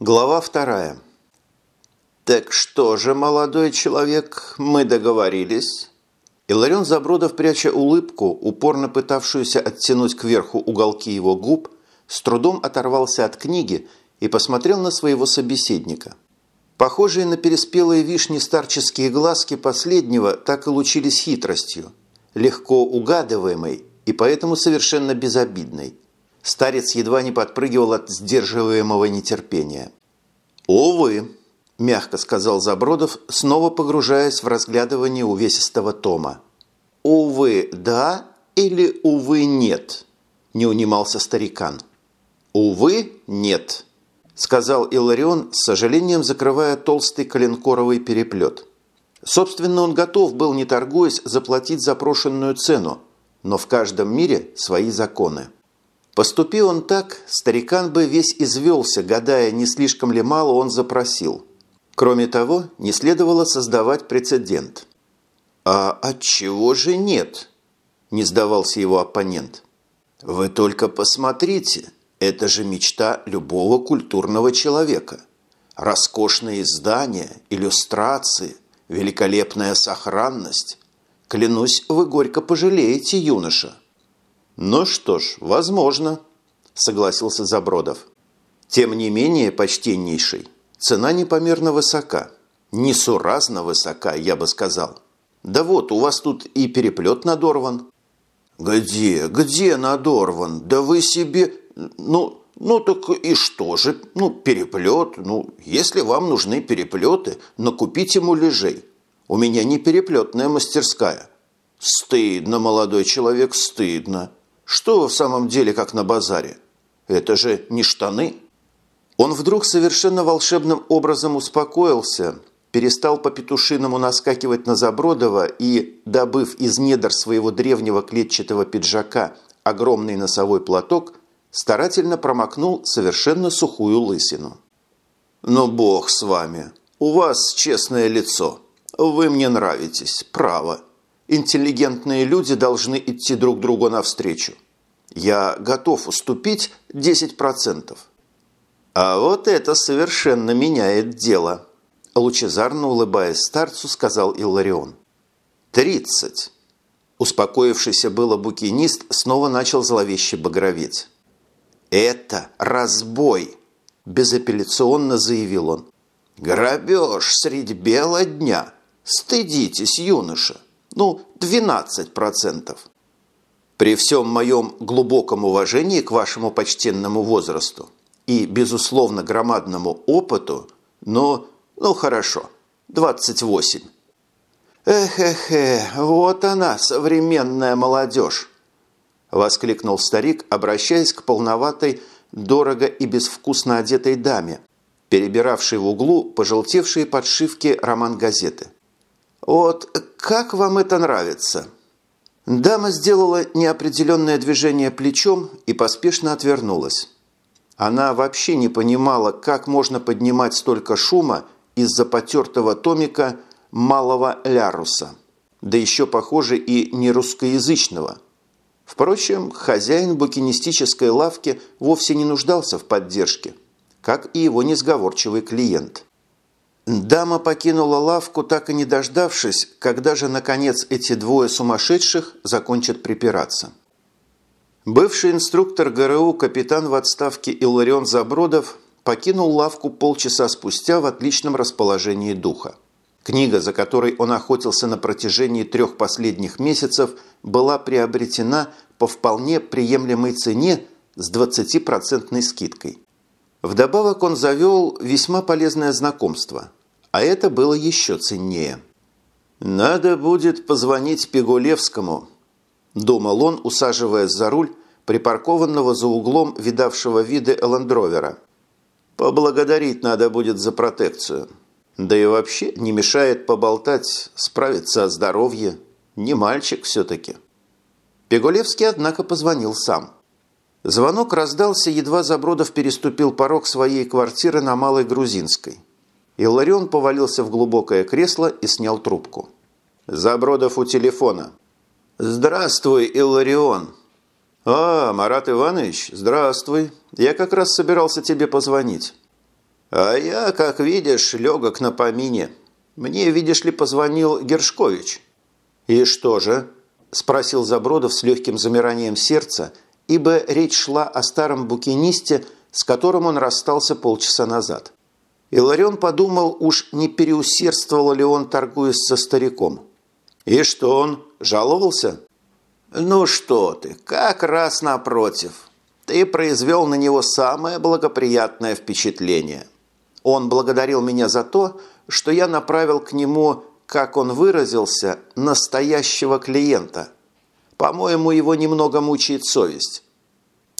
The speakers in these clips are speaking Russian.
Глава вторая. «Так что же, молодой человек, мы договорились?» Иларион Забродов, пряча улыбку, упорно пытавшуюся оттянуть кверху уголки его губ, с трудом оторвался от книги и посмотрел на своего собеседника. Похожие на переспелые вишни старческие глазки последнего так и лучились хитростью, легко угадываемой и поэтому совершенно безобидной – Старец едва не подпрыгивал от сдерживаемого нетерпения. «Увы», – мягко сказал Забродов, снова погружаясь в разглядывание увесистого тома. «Увы, да или увы, нет?» – не унимался старикан. «Увы, нет», – сказал Иларион, с сожалением закрывая толстый коленкоровый переплет. Собственно, он готов был, не торгуясь, заплатить запрошенную цену, но в каждом мире свои законы. Поступи он так, старикан бы весь извелся, гадая, не слишком ли мало он запросил. Кроме того, не следовало создавать прецедент. «А от чего же нет?» – не сдавался его оппонент. «Вы только посмотрите, это же мечта любого культурного человека. Роскошные издания, иллюстрации, великолепная сохранность. Клянусь, вы горько пожалеете, юноша». «Ну что ж, возможно», – согласился Забродов. «Тем не менее, почтеннейший, цена непомерно высока. Несуразно высока, я бы сказал. Да вот, у вас тут и переплет надорван». «Где? Где надорван? Да вы себе... Ну, ну так и что же? Ну, переплет. Ну, если вам нужны переплеты, накупите муляжей. У меня не переплетная мастерская». «Стыдно, молодой человек, стыдно. Что в самом деле как на базаре? Это же не штаны. Он вдруг совершенно волшебным образом успокоился, перестал по-петушиному наскакивать на Забродова и, добыв из недр своего древнего клетчатого пиджака огромный носовой платок, старательно промокнул совершенно сухую лысину. «Ну, бог с вами. У вас честное лицо. Вы мне нравитесь. Право интеллигентные люди должны идти друг другу навстречу. Я готов уступить 10%. А вот это совершенно меняет дело, лучезарно улыбаясь старцу, сказал Илларион. «Тридцать». Успокоившийся было букинист снова начал зловеще багроветь. «Это разбой!» – безапелляционно заявил он. «Грабеж средь бела дня! Стыдитесь, юноша! Ну, 12%. При всем моем глубоком уважении к вашему почтенному возрасту и, безусловно, громадному опыту, но, ну хорошо, 28. «Эх-эх-эх, вот она, современная молодежь!» – воскликнул старик, обращаясь к полноватой, дорого и безвкусно одетой даме, перебиравшей в углу пожелтевшие подшивки роман-газеты. «Вот как вам это нравится?» Дама сделала неопределенное движение плечом и поспешно отвернулась. Она вообще не понимала, как можно поднимать столько шума из-за потертого томика малого ляруса, да еще, похоже, и не русскоязычного. Впрочем, хозяин букинистической лавки вовсе не нуждался в поддержке, как и его несговорчивый клиент – Дама покинула лавку, так и не дождавшись, когда же, наконец, эти двое сумасшедших закончат припираться. Бывший инструктор ГРУ, капитан в отставке Илларион Забродов, покинул лавку полчаса спустя в отличном расположении духа. Книга, за которой он охотился на протяжении трех последних месяцев, была приобретена по вполне приемлемой цене с 20% скидкой. Вдобавок он завел весьма полезное знакомство – а это было еще ценнее. «Надо будет позвонить Пегулевскому», – думал он, усаживаясь за руль припаркованного за углом видавшего виды Эллендровера. «Поблагодарить надо будет за протекцию. Да и вообще не мешает поболтать, справиться о здоровье. Не мальчик все-таки». Пегулевский, однако, позвонил сам. Звонок раздался, едва Забродов переступил порог своей квартиры на Малой Грузинской. Илларион повалился в глубокое кресло и снял трубку. «Забродов у телефона». «Здравствуй, Илларион». «А, Марат Иванович, здравствуй. Я как раз собирался тебе позвонить». «А я, как видишь, легок на помине. Мне, видишь ли, позвонил Гершкович». «И что же?» – спросил Забродов с легким замиранием сердца, ибо речь шла о старом букинисте, с которым он расстался полчаса назад. Иларион подумал, уж не переусердствовал ли он, торгуясь со стариком. «И что он? Жаловался?» «Ну что ты, как раз напротив. Ты произвел на него самое благоприятное впечатление. Он благодарил меня за то, что я направил к нему, как он выразился, настоящего клиента. По-моему, его немного мучает совесть».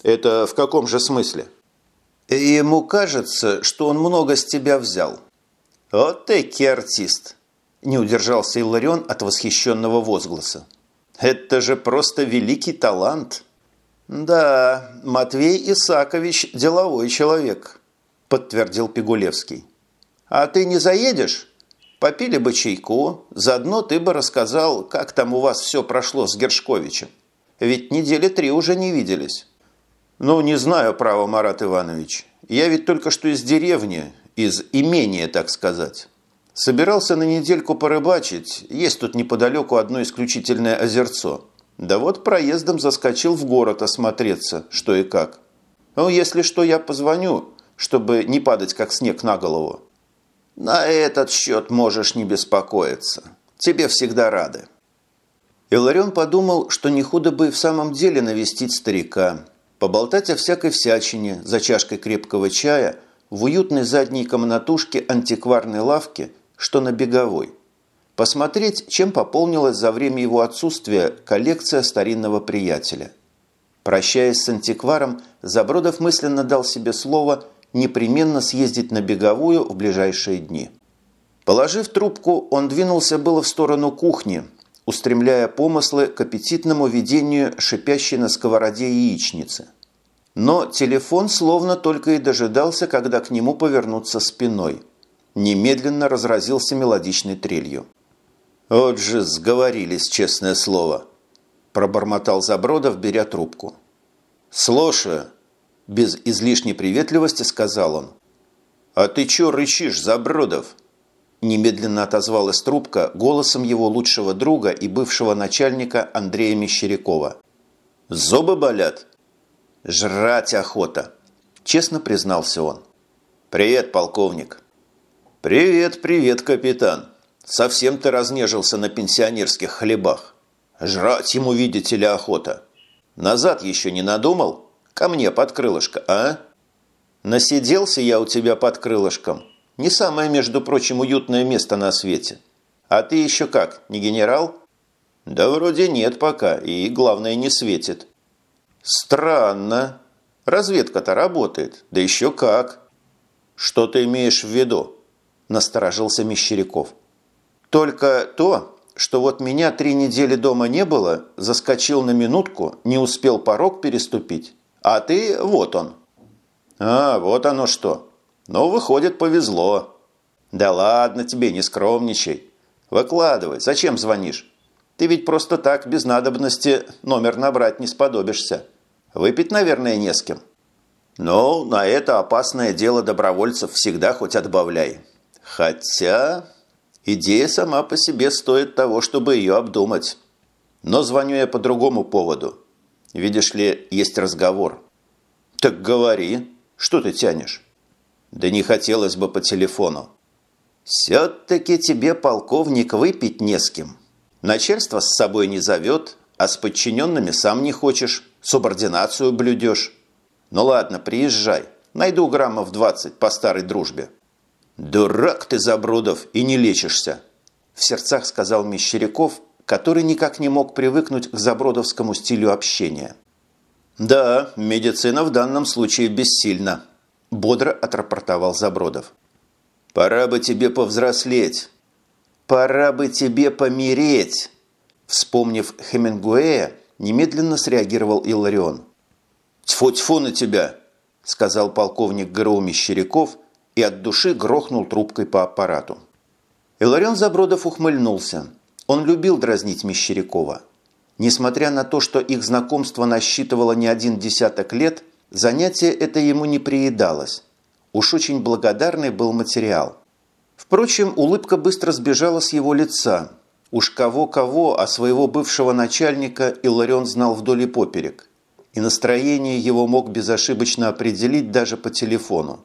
«Это в каком же смысле?» «Ему кажется, что он много с тебя взял». «Вот таки артист!» – не удержался Илларион от восхищенного возгласа. Это же просто великий талант. Да, Матвей Исакович – деловой человек, подтвердил Пигулевский. А ты не заедешь? Попили бы чайку, заодно ты бы рассказал, как там у вас все прошло с Гершковичем. Ведь недели три уже не виделись. Ну, не знаю, право, Марат Иванович. Я ведь только что из деревни, из имения, так сказать. Собирался на недельку порыбачить, есть тут неподалеку одно исключительное озерцо. Да вот проездом заскочил в город осмотреться, что и как. Ну, если что, я позвоню, чтобы не падать, как снег на голову. На этот счет можешь не беспокоиться. Тебе всегда рады. Иларион подумал, что не худо бы в самом деле навестить старика, поболтать о всякой всячине за чашкой крепкого чая в уютной задней комнатушке антикварной лавки – что на беговой. Посмотреть, чем пополнилась за время его отсутствия коллекция старинного приятеля. Прощаясь с антикваром, Забродов мысленно дал себе слово непременно съездить на беговую в ближайшие дни. Положив трубку, он двинулся было в сторону кухни, устремляя помыслы к аппетитному видению шипящей на сковороде яичницы. Но телефон словно только и дожидался, когда к нему повернуться спиной – немедленно разразился мелодичной трелью. «Вот же сговорились, честное слово!» – пробормотал Забродов, беря трубку. «Слушаю!» – без излишней приветливости сказал он. «А ты чё рычишь, Забродов?» Немедленно отозвалась трубка голосом его лучшего друга и бывшего начальника Андрея Мещерякова. «Зубы болят?» «Жрать охота!» – честно признался он. «Привет, полковник!» «Привет, привет, капитан. Совсем ты разнежился на пенсионерских хлебах. Жрать ему, видите ли, охота. Назад еще не надумал? Ко мне под крылышко, а? Насиделся я у тебя под крылышком. Не самое, между прочим, уютное место на свете. А ты еще как, не генерал? Да вроде нет пока, и главное не светит. Странно. Разведка-то работает, да еще как. Что ты имеешь в виду? – насторожился Мещеряков. «Только то, что вот меня три недели дома не было, заскочил на минутку, не успел порог переступить, а ты вот он». «А, вот оно что. Ну, выходит, повезло». «Да ладно тебе, не скромничай. Выкладывай, зачем звонишь? Ты ведь просто так, без надобности, номер набрать не сподобишься. Выпить, наверное, не с кем». «Ну, на это опасное дело добровольцев всегда хоть отбавляй. Хотя идея сама по себе стоит того, чтобы ее обдумать. Но звоню я по другому поводу. Видишь ли, есть разговор. Так говори. Что ты тянешь? Да не хотелось бы по телефону. Все-таки тебе, полковник, выпить не с кем. Начальство с собой не зовет, а с подчиненными сам не хочешь, субординацию блюдешь. Ну ладно, приезжай. Найду граммов 20 по старой дружбе. «Дурак ты, Забрудов, и не лечишься!» В сердцах сказал Мещеряков, который никак не мог привыкнуть к забродовскому стилю общения. «Да, медицина в данном случае бессильна», – бодро отрапортовал Забродов. «Пора бы тебе повзрослеть. Пора бы тебе помереть!» Вспомнив Хемингуэя, немедленно среагировал Илларион. «Тьфу-тьфу на тебя!» – сказал полковник ГРУ Мещеряков – и от души грохнул трубкой по аппарату. Иларион Забродов ухмыльнулся. Он любил дразнить Мещерякова. Несмотря на то, что их знакомство насчитывало не один десяток лет, занятие это ему не приедалось. Уж очень благодарный был материал. Впрочем, улыбка быстро сбежала с его лица. Уж кого-кого, а своего бывшего начальника Иларион знал вдоль и поперек. И настроение его мог безошибочно определить даже по телефону.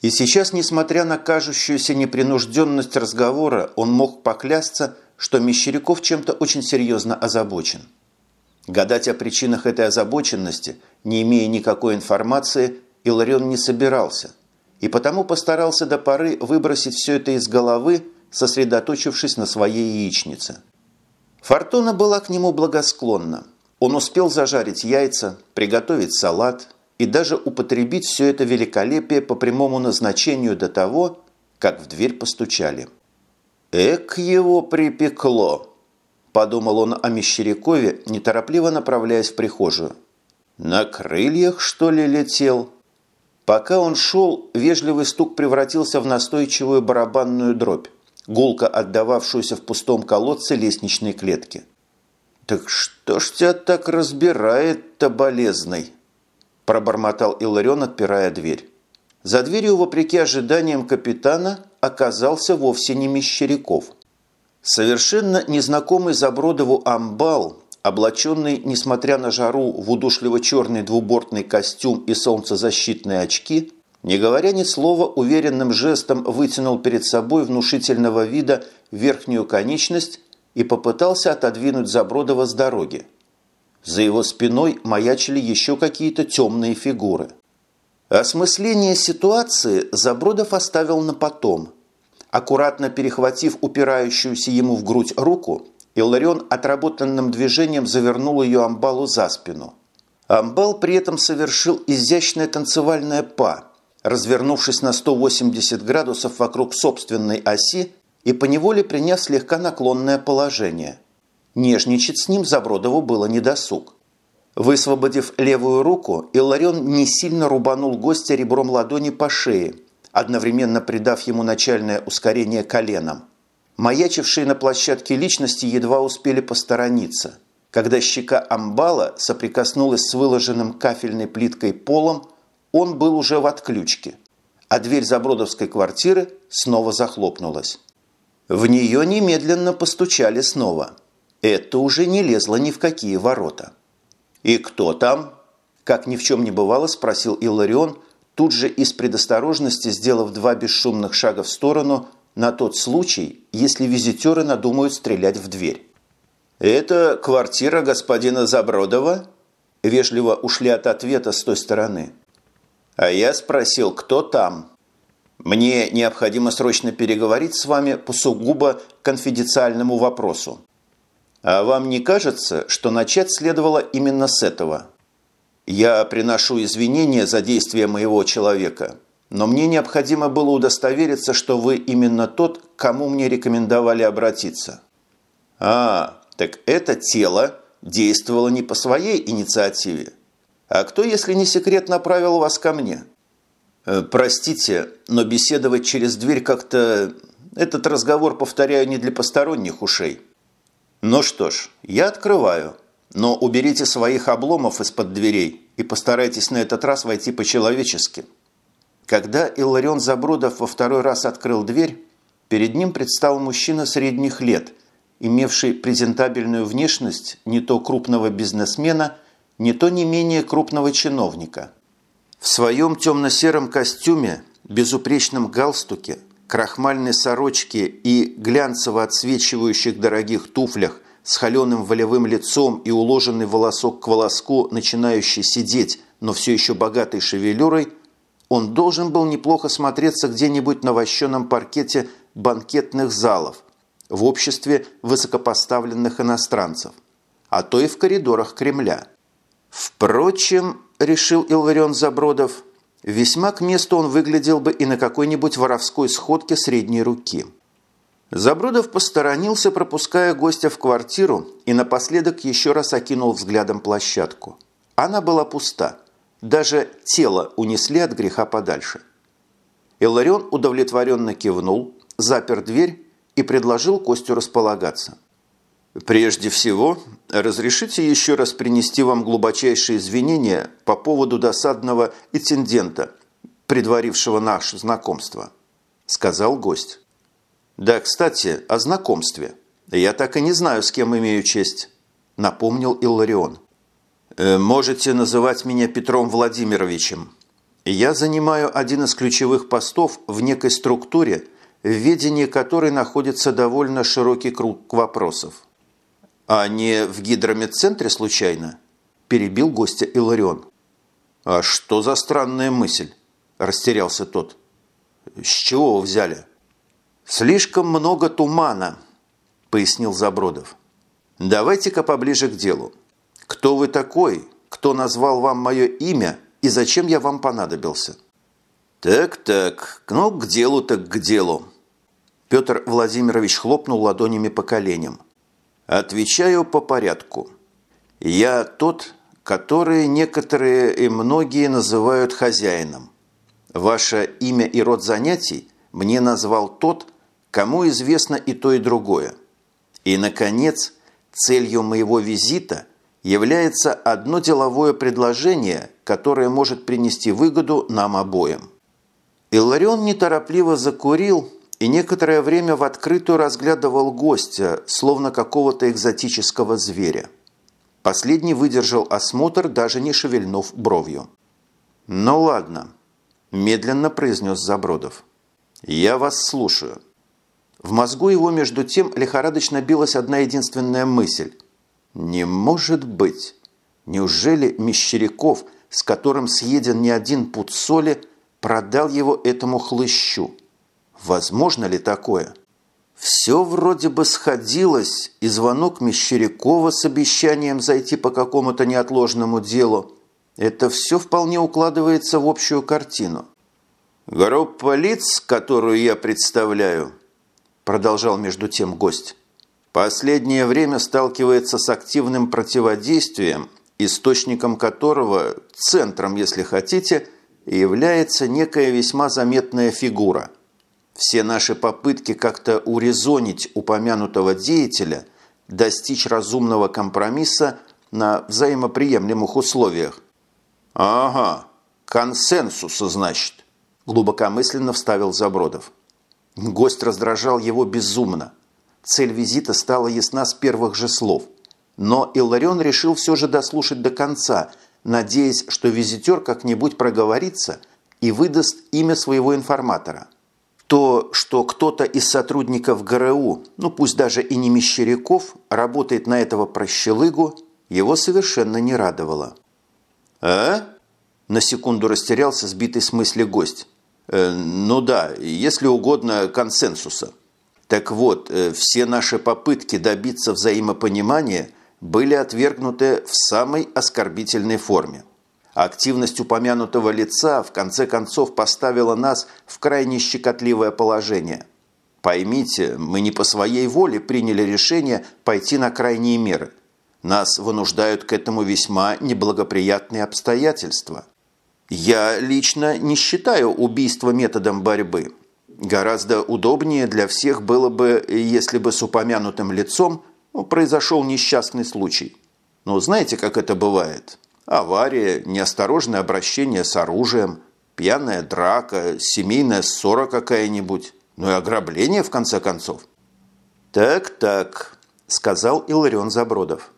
И сейчас, несмотря на кажущуюся непринужденность разговора, он мог поклясться, что Мещеряков чем-то очень серьезно озабочен. Гадать о причинах этой озабоченности, не имея никакой информации, Иларион не собирался, и потому постарался до поры выбросить все это из головы, сосредоточившись на своей яичнице. Фортуна была к нему благосклонна. Он успел зажарить яйца, приготовить салат и даже употребить все это великолепие по прямому назначению до того, как в дверь постучали. «Эк его припекло!» – подумал он о Мещерякове, неторопливо направляясь в прихожую. «На крыльях, что ли, летел?» Пока он шел, вежливый стук превратился в настойчивую барабанную дробь, гулко отдававшуюся в пустом колодце лестничной клетки. «Так что ж тебя так разбирает-то, болезный?» – пробормотал Иларион, отпирая дверь. За дверью, вопреки ожиданиям капитана, оказался вовсе не Мещеряков – Совершенно незнакомый Забродову амбал, облаченный, несмотря на жару, в удушливо-черный двубортный костюм и солнцезащитные очки, не говоря ни слова, уверенным жестом вытянул перед собой внушительного вида верхнюю конечность и попытался отодвинуть Забродова с дороги. За его спиной маячили еще какие-то темные фигуры. Осмысление ситуации Забродов оставил на потом – Аккуратно перехватив упирающуюся ему в грудь руку, Илларион отработанным движением завернул ее амбалу за спину. Амбал при этом совершил изящное танцевальное па, развернувшись на 180 градусов вокруг собственной оси и поневоле приняв слегка наклонное положение. Нежничать с ним Забродову было недосуг. Высвободив левую руку, Илларион не сильно рубанул гостя ребром ладони по шее – одновременно придав ему начальное ускорение коленом. Маячившие на площадке личности едва успели посторониться. Когда щека амбала соприкоснулась с выложенным кафельной плиткой полом, он был уже в отключке, а дверь Забродовской квартиры снова захлопнулась. В нее немедленно постучали снова. Это уже не лезло ни в какие ворота. «И кто там?» Как ни в чем не бывало, спросил Илларион – тут же из предосторожности сделав два бесшумных шага в сторону на тот случай, если визитеры надумают стрелять в дверь. «Это квартира господина Забродова?» Вежливо ушли от ответа с той стороны. А я спросил, кто там? Мне необходимо срочно переговорить с вами по сугубо конфиденциальному вопросу. А вам не кажется, что начать следовало именно с этого? Я приношу извинения за действия моего человека, но мне необходимо было удостовериться, что вы именно тот, к кому мне рекомендовали обратиться. А, так это тело действовало не по своей инициативе. А кто, если не секрет, направил вас ко мне? Э, простите, но беседовать через дверь как-то... Этот разговор, повторяю, не для посторонних ушей. Ну что ж, я открываю. Но уберите своих обломов из-под дверей и постарайтесь на этот раз войти по-человечески. Когда Илларион Забродов во второй раз открыл дверь, перед ним предстал мужчина средних лет, имевший презентабельную внешность не то крупного бизнесмена, не то не менее крупного чиновника. В своем темно-сером костюме, безупречном галстуке, крахмальной сорочке и глянцево отсвечивающих дорогих туфлях – с холеным волевым лицом и уложенный волосок к волоску, начинающий сидеть, но все еще богатой шевелюрой, он должен был неплохо смотреться где-нибудь на вощеном паркете банкетных залов в обществе высокопоставленных иностранцев, а то и в коридорах Кремля. Впрочем, решил Илварион Забродов, весьма к месту он выглядел бы и на какой-нибудь воровской сходке средней руки – Забродов посторонился, пропуская гостя в квартиру и напоследок еще раз окинул взглядом площадку. Она была пуста. Даже тело унесли от греха подальше. Иларион удовлетворенно кивнул, запер дверь и предложил Костю располагаться. «Прежде всего, разрешите еще раз принести вам глубочайшие извинения по поводу досадного инцидента, предварившего наше знакомство», – сказал гость. «Да, кстати, о знакомстве. Я так и не знаю, с кем имею честь», – напомнил Илларион. «Э, «Можете называть меня Петром Владимировичем. Я занимаю один из ключевых постов в некой структуре, в ведении которой находится довольно широкий круг вопросов. «А не в гидромедцентре случайно?» – перебил гостя Иларион. «А что за странная мысль?» – растерялся тот. «С чего вы взяли?» «Слишком много тумана», – пояснил Забродов. «Давайте-ка поближе к делу. Кто вы такой? Кто назвал вам мое имя и зачем я вам понадобился?» «Так-так, ну, к делу так к делу». Петр Владимирович хлопнул ладонями по коленям. «Отвечаю по порядку. Я тот, который некоторые и многие называют хозяином. Ваше имя и род занятий мне назвал тот, кому известно и то, и другое. И, наконец, целью моего визита является одно деловое предложение, которое может принести выгоду нам обоим. Илларион неторопливо закурил и некоторое время в открытую разглядывал гостя, словно какого-то экзотического зверя. Последний выдержал осмотр, даже не шевельнув бровью. «Ну ладно», – медленно произнес Забродов. «Я вас слушаю». В мозгу его между тем лихорадочно билась одна единственная мысль. «Не может быть! Неужели Мещеряков, с которым съеден не один пуд соли, продал его этому хлыщу. Возможно ли такое? Все вроде бы сходилось, и звонок Мещерякова с обещанием зайти по какому-то неотложному делу. Это все вполне укладывается в общую картину. «Группа лиц, которую я представляю», – продолжал между тем гость, – «последнее время сталкивается с активным противодействием, источником которого, центром, если хотите – является некая весьма заметная фигура. Все наши попытки как-то урезонить упомянутого деятеля, достичь разумного компромисса на взаимоприемлемых условиях. «Ага, консенсуса, значит», – глубокомысленно вставил Забродов. Гость раздражал его безумно. Цель визита стала ясна с первых же слов. Но Илларион решил все же дослушать до конца – надеясь, что визитер как-нибудь проговорится и выдаст имя своего информатора. То, что кто-то из сотрудников ГРУ, ну пусть даже и не Мещеряков, работает на этого прощелыгу, его совершенно не радовало. «А?» – на секунду растерялся сбитый с мысли гость. «Э, «Ну да, если угодно, консенсуса. Так вот, э, все наши попытки добиться взаимопонимания – были отвергнуты в самой оскорбительной форме. Активность упомянутого лица в конце концов поставила нас в крайне щекотливое положение. Поймите, мы не по своей воле приняли решение пойти на крайние меры. Нас вынуждают к этому весьма неблагоприятные обстоятельства. Я лично не считаю убийство методом борьбы. Гораздо удобнее для всех было бы, если бы с упомянутым лицом ну, произошел несчастный случай. Но знаете, как это бывает? Авария, неосторожное обращение с оружием, пьяная драка, семейная ссора какая-нибудь, ну и ограбление, в конце концов. «Так-так», – сказал Иларион Забродов.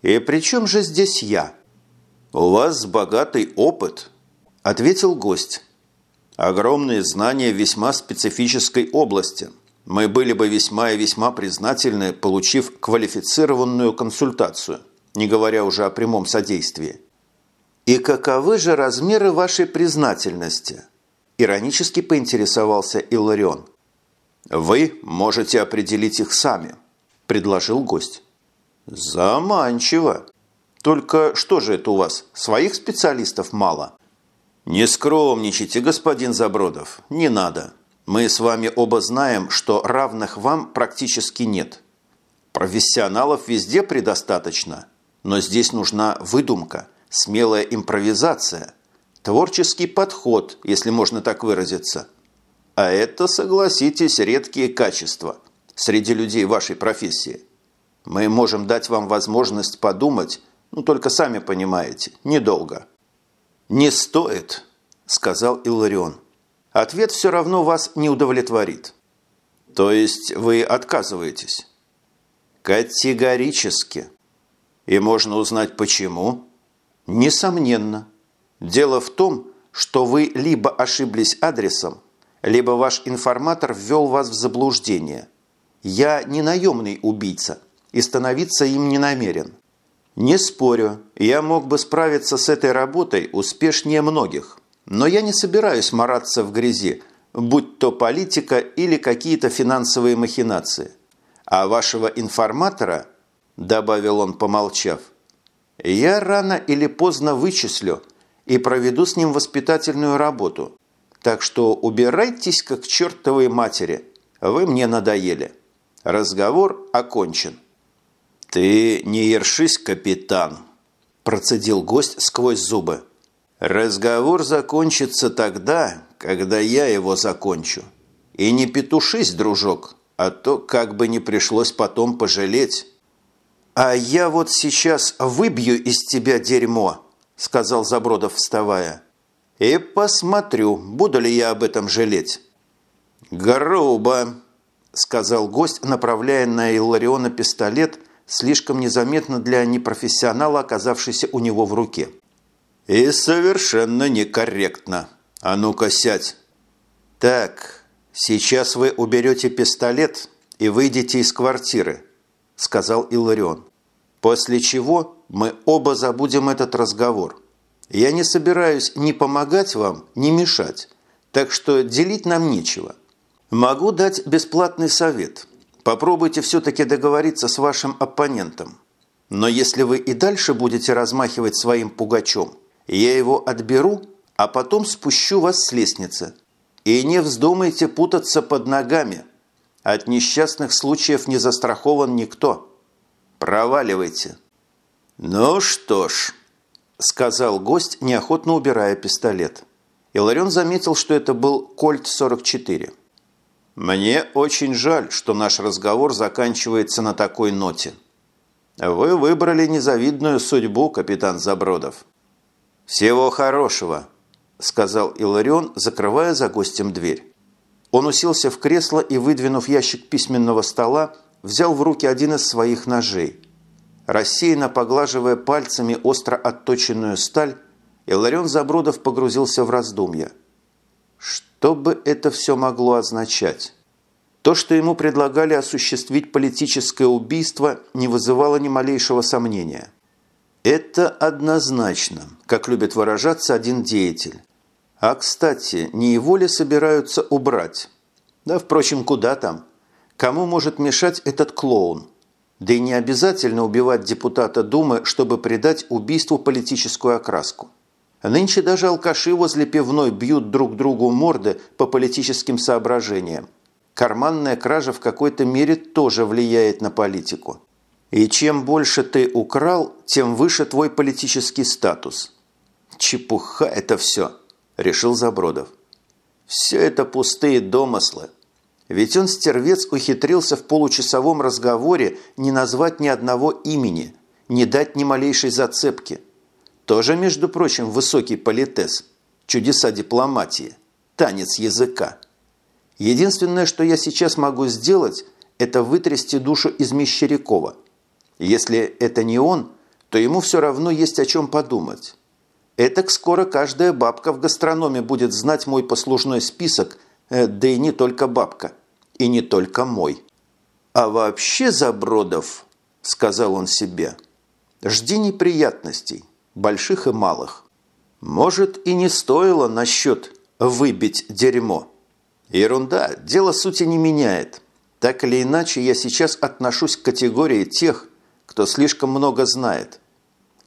«И при чем же здесь я?» «У вас богатый опыт», – ответил гость. «Огромные знания весьма специфической области – мы были бы весьма и весьма признательны, получив квалифицированную консультацию, не говоря уже о прямом содействии. «И каковы же размеры вашей признательности?» – иронически поинтересовался Илларион. «Вы можете определить их сами», – предложил гость. «Заманчиво. Только что же это у вас, своих специалистов мало?» «Не скромничайте, господин Забродов, не надо». Мы с вами оба знаем, что равных вам практически нет. Профессионалов везде предостаточно, но здесь нужна выдумка, смелая импровизация, творческий подход, если можно так выразиться. А это, согласитесь, редкие качества среди людей вашей профессии. Мы можем дать вам возможность подумать, ну только сами понимаете, недолго. Не стоит, – сказал Илларион. «Ответ все равно вас не удовлетворит». «То есть вы отказываетесь?» «Категорически». «И можно узнать, почему?» «Несомненно. Дело в том, что вы либо ошиблись адресом, либо ваш информатор ввел вас в заблуждение. Я не наемный убийца и становиться им не намерен. Не спорю, я мог бы справиться с этой работой успешнее многих, но я не собираюсь мараться в грязи, будь то политика или какие-то финансовые махинации. А вашего информатора, добавил он, помолчав, я рано или поздно вычислю и проведу с ним воспитательную работу. Так что убирайтесь как к чертовой матери, вы мне надоели. Разговор окончен. «Ты не ершись, капитан», – процедил гость сквозь зубы. «Разговор закончится тогда, когда я его закончу. И не петушись, дружок, а то как бы не пришлось потом пожалеть». «А я вот сейчас выбью из тебя дерьмо», – сказал Забродов, вставая. «И посмотрю, буду ли я об этом жалеть». «Грубо», – сказал гость, направляя на Иллариона пистолет – слишком незаметно для непрофессионала, оказавшийся у него в руке. «И совершенно некорректно. А ну-ка сядь!» «Так, сейчас вы уберете пистолет и выйдете из квартиры», – сказал Иларион. «После чего мы оба забудем этот разговор. Я не собираюсь ни помогать вам, ни мешать, так что делить нам нечего. Могу дать бесплатный совет – Попробуйте все-таки договориться с вашим оппонентом. Но если вы и дальше будете размахивать своим пугачом, я его отберу, а потом спущу вас с лестницы. И не вздумайте путаться под ногами. От несчастных случаев не застрахован никто. Проваливайте. Ну что ж, сказал гость, неохотно убирая пистолет. Иларион заметил, что это был Кольт 44. «Мне очень жаль, что наш разговор заканчивается на такой ноте. Вы выбрали незавидную судьбу, капитан Забродов». «Всего хорошего», – сказал Иларион, закрывая за гостем дверь. Он уселся в кресло и, выдвинув ящик письменного стола, взял в руки один из своих ножей. Рассеянно поглаживая пальцами остро отточенную сталь, Иларион Забродов погрузился в раздумья – что бы это все могло означать? То, что ему предлагали осуществить политическое убийство, не вызывало ни малейшего сомнения. Это однозначно, как любит выражаться один деятель. А, кстати, не его ли собираются убрать? Да, впрочем, куда там? Кому может мешать этот клоун? Да и не обязательно убивать депутата Думы, чтобы придать убийству политическую окраску. Нынче даже алкаши возле пивной бьют друг другу морды по политическим соображениям. Карманная кража в какой-то мере тоже влияет на политику. И чем больше ты украл, тем выше твой политический статус. Чепуха это все, решил Забродов. Все это пустые домыслы. Ведь он, стервец, ухитрился в получасовом разговоре не назвать ни одного имени, не дать ни малейшей зацепки – тоже, между прочим, высокий политез, чудеса дипломатии, танец языка. Единственное, что я сейчас могу сделать, это вытрясти душу из Мещерякова. Если это не он, то ему все равно есть о чем подумать. Этак скоро каждая бабка в гастрономе будет знать мой послужной список, э, да и не только бабка, и не только мой. А вообще, Забродов, сказал он себе, жди неприятностей больших и малых. Может, и не стоило насчет «выбить дерьмо». Ерунда, дело сути не меняет. Так или иначе, я сейчас отношусь к категории тех, кто слишком много знает.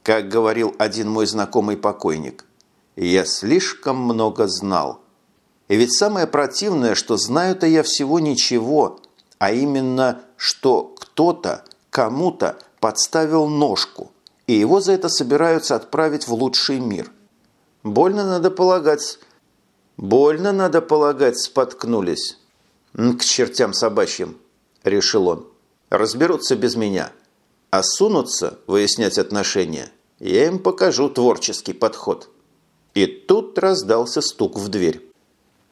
Как говорил один мой знакомый покойник, я слишком много знал. И ведь самое противное, что знаю-то я всего ничего, а именно, что кто-то кому-то подставил ножку – и его за это собираются отправить в лучший мир. Больно надо полагать... Больно, надо полагать, споткнулись. «К чертям собачьим», – решил он. «Разберутся без меня. А сунутся выяснять отношения. Я им покажу творческий подход». И тут раздался стук в дверь.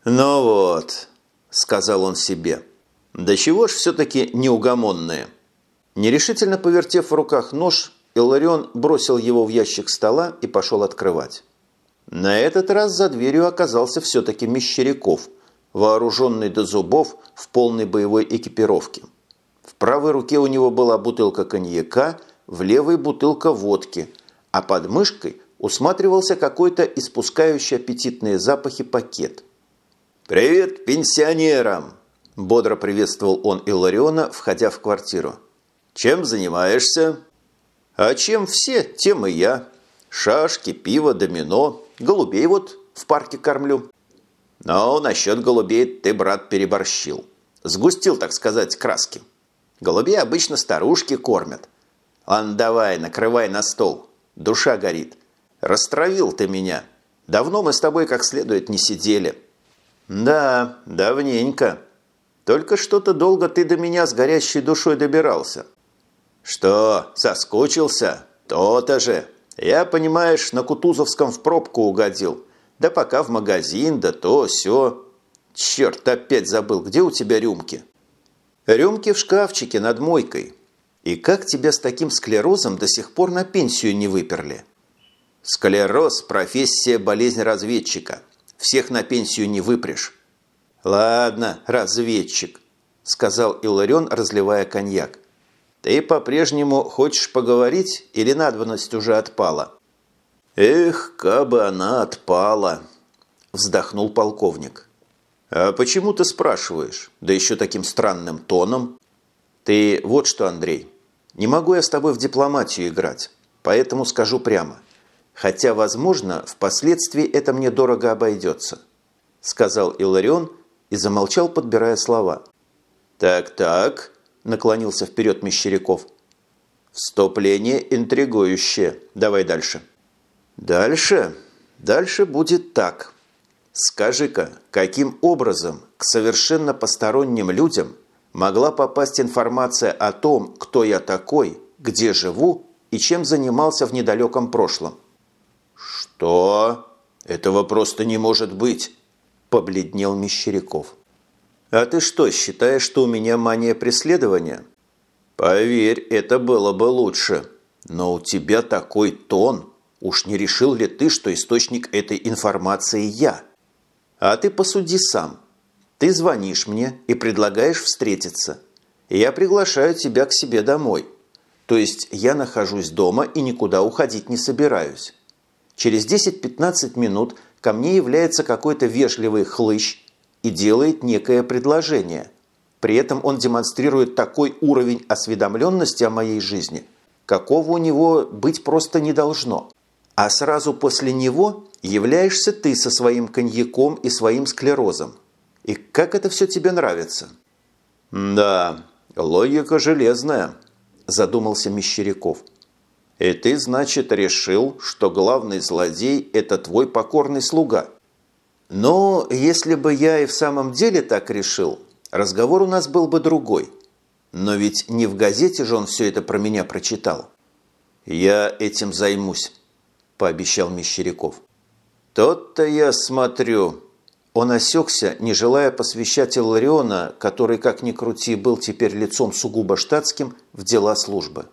«Ну вот», – сказал он себе, – «да чего ж все-таки неугомонные?» Нерешительно повертев в руках нож, Илларион бросил его в ящик стола и пошел открывать. На этот раз за дверью оказался все-таки Мещеряков, вооруженный до зубов в полной боевой экипировке. В правой руке у него была бутылка коньяка, в левой бутылка водки, а под мышкой усматривался какой-то испускающий аппетитные запахи пакет. «Привет пенсионерам!» – бодро приветствовал он Иллариона, входя в квартиру. «Чем занимаешься?» «А чем все, тем и я. Шашки, пиво, домино, голубей вот в парке кормлю». «Но насчет голубей ты, брат, переборщил. Сгустил, так сказать, краски. Голубей обычно старушки кормят. Ладно, давай, накрывай на стол. Душа горит. Растравил ты меня. Давно мы с тобой как следует не сидели». «Да, давненько. Только что-то долго ты до меня с горящей душой добирался». «Что, соскучился? То-то же. Я, понимаешь, на Кутузовском в пробку угодил. Да пока в магазин, да то, все. Черт, опять забыл, где у тебя рюмки?» «Рюмки в шкафчике над мойкой. И как тебя с таким склерозом до сих пор на пенсию не выперли?» «Склероз – профессия болезнь разведчика. Всех на пенсию не выпрешь». «Ладно, разведчик», – сказал Иларион, разливая коньяк. «Ты по-прежнему хочешь поговорить или надобность уже отпала?» «Эх, кабы она отпала!» – вздохнул полковник. «А почему ты спрашиваешь? Да еще таким странным тоном?» «Ты вот что, Андрей, не могу я с тобой в дипломатию играть, поэтому скажу прямо. Хотя, возможно, впоследствии это мне дорого обойдется», – сказал Иларион и замолчал, подбирая слова. «Так-так», наклонился вперед Мещеряков. «Вступление интригующее. Давай дальше». «Дальше? Дальше будет так. Скажи-ка, каким образом к совершенно посторонним людям могла попасть информация о том, кто я такой, где живу и чем занимался в недалеком прошлом?» «Что? Этого просто не может быть!» – побледнел Мещеряков. «А ты что, считаешь, что у меня мания преследования?» «Поверь, это было бы лучше. Но у тебя такой тон. Уж не решил ли ты, что источник этой информации я? А ты посуди сам. Ты звонишь мне и предлагаешь встретиться. Я приглашаю тебя к себе домой. То есть я нахожусь дома и никуда уходить не собираюсь. Через 10-15 минут ко мне является какой-то вежливый хлыщ и делает некое предложение. При этом он демонстрирует такой уровень осведомленности о моей жизни, какого у него быть просто не должно. А сразу после него являешься ты со своим коньяком и своим склерозом. И как это все тебе нравится? Да, логика железная, задумался Мещеряков. И ты, значит, решил, что главный злодей – это твой покорный слуга – но если бы я и в самом деле так решил, разговор у нас был бы другой. Но ведь не в газете же он все это про меня прочитал. «Я этим займусь», – пообещал Мещеряков. «Тот-то я смотрю». Он осекся, не желая посвящать Иллариона, который, как ни крути, был теперь лицом сугубо штатским, в дела службы.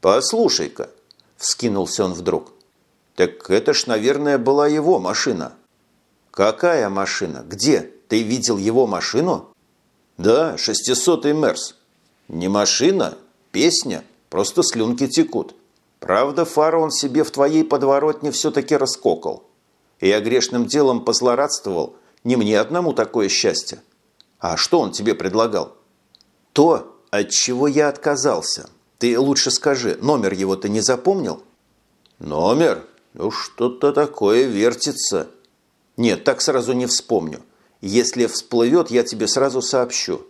«Послушай-ка», – вскинулся он вдруг, – «так это ж, наверное, была его машина». «Какая машина? Где? Ты видел его машину?» «Да, шестисотый Мерс. Не машина, песня, просто слюнки текут. Правда, фару он себе в твоей подворотне все-таки раскокал. И я грешным делом позлорадствовал. Не мне одному такое счастье. А что он тебе предлагал?» «То, от чего я отказался. Ты лучше скажи, номер его ты не запомнил?» «Номер? Ну, что-то такое вертится». Нет, так сразу не вспомню. Если всплывет, я тебе сразу сообщу.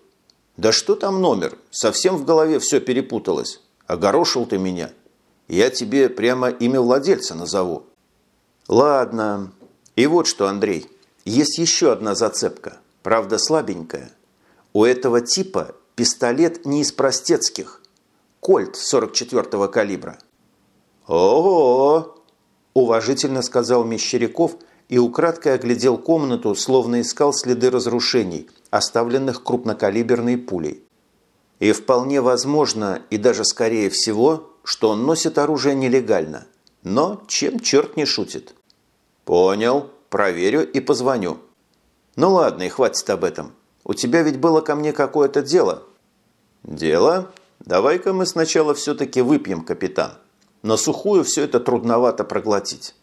Да что там номер? Совсем в голове все перепуталось. Огорошил ты меня. Я тебе прямо имя владельца назову. Ладно. И вот что, Андрей. Есть еще одна зацепка. Правда, слабенькая. У этого типа пистолет не из простецких. Кольт 44-го калибра. Ого! – уважительно сказал Мещеряков и украдкой оглядел комнату, словно искал следы разрушений, оставленных крупнокалиберной пулей. И вполне возможно, и даже скорее всего, что он носит оружие нелегально. Но чем черт не шутит? Понял, проверю и позвоню. Ну ладно, и хватит об этом. У тебя ведь было ко мне какое-то дело. Дело? Давай-ка мы сначала все-таки выпьем, капитан. На сухую все это трудновато проглотить.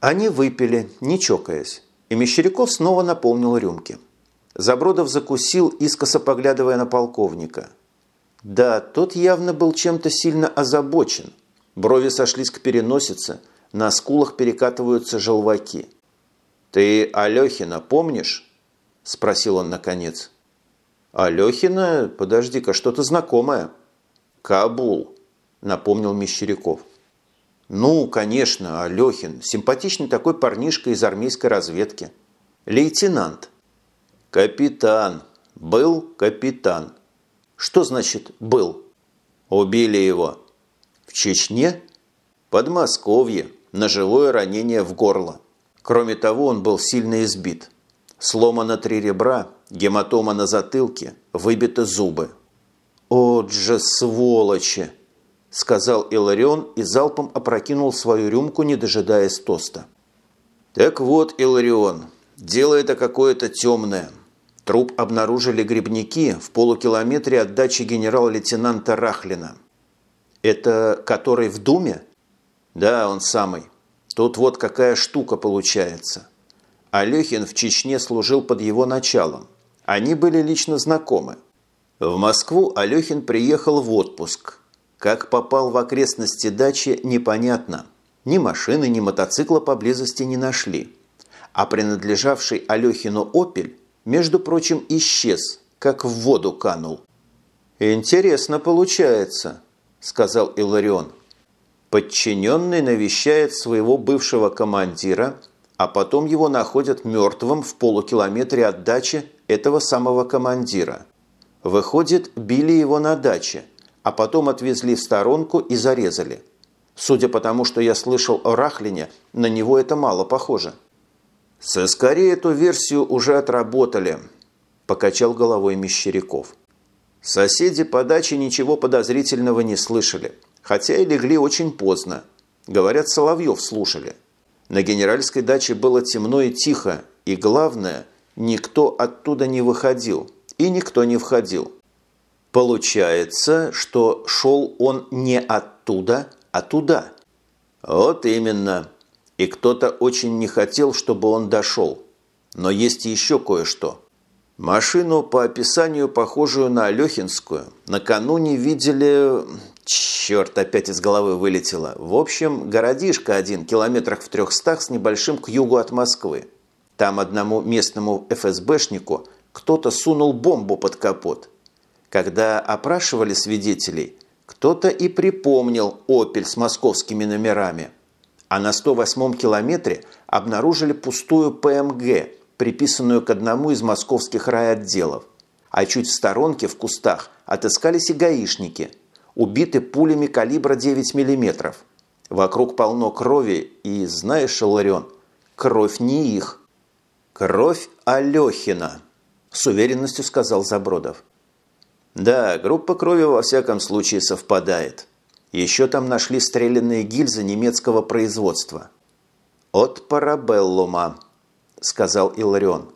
Они выпили, не чокаясь, и Мещеряков снова наполнил рюмки. Забродов закусил, искоса поглядывая на полковника. Да, тот явно был чем-то сильно озабочен. Брови сошлись к переносице, на скулах перекатываются желваки. «Ты Алехина помнишь?» – спросил он наконец. «Алехина? Подожди-ка, что-то знакомое». «Кабул», – напомнил Мещеряков. «Ну, конечно, Алехин. Симпатичный такой парнишка из армейской разведки. Лейтенант». «Капитан. Был капитан. Что значит «был»? Убили его. В Чечне? Подмосковье. Ножевое ранение в горло. Кроме того, он был сильно избит. Сломано три ребра, гематома на затылке, выбиты зубы. «От же сволочи!» – сказал Иларион и залпом опрокинул свою рюмку, не дожидаясь тоста. «Так вот, Иларион, дело это какое-то темное. Труп обнаружили грибники в полукилометре от дачи генерал-лейтенанта Рахлина. Это который в Думе? Да, он самый. Тут вот какая штука получается. Алехин в Чечне служил под его началом. Они были лично знакомы. В Москву Алехин приехал в отпуск. Как попал в окрестности дачи, непонятно. Ни машины, ни мотоцикла поблизости не нашли. А принадлежавший Алехину «Опель» между прочим, исчез, как в воду канул. «Интересно получается», – сказал Иларион. Подчиненный навещает своего бывшего командира, а потом его находят мертвым в полукилометре от дачи этого самого командира. Выходит, били его на даче, а потом отвезли в сторонку и зарезали. Судя по тому, что я слышал о Рахлине, на него это мало похоже. «Соскорее эту версию уже отработали», – покачал головой Мещеряков. Соседи по даче ничего подозрительного не слышали, хотя и легли очень поздно. Говорят, Соловьев слушали. На генеральской даче было темно и тихо, и главное, никто оттуда не выходил и никто не входил. Получается, что шел он не оттуда, а туда. Вот именно. И кто-то очень не хотел, чтобы он дошел. Но есть еще кое-что. Машину по описанию, похожую на Алехинскую, накануне видели... Черт, опять из головы вылетело. В общем, городишко один, километрах в трехстах с небольшим к югу от Москвы. Там одному местному ФСБшнику кто-то сунул бомбу под капот. Когда опрашивали свидетелей, кто-то и припомнил «Опель» с московскими номерами – а на 108-м километре обнаружили пустую ПМГ, приписанную к одному из московских райотделов. А чуть в сторонке, в кустах, отыскались и гаишники, убиты пулями калибра 9 мм. Вокруг полно крови, и, знаешь, Ларион, кровь не их. «Кровь Алехина», – с уверенностью сказал Забродов. «Да, группа крови во всяком случае совпадает». Еще там нашли стрелянные гильзы немецкого производства. «От парабеллума», – сказал Иларион.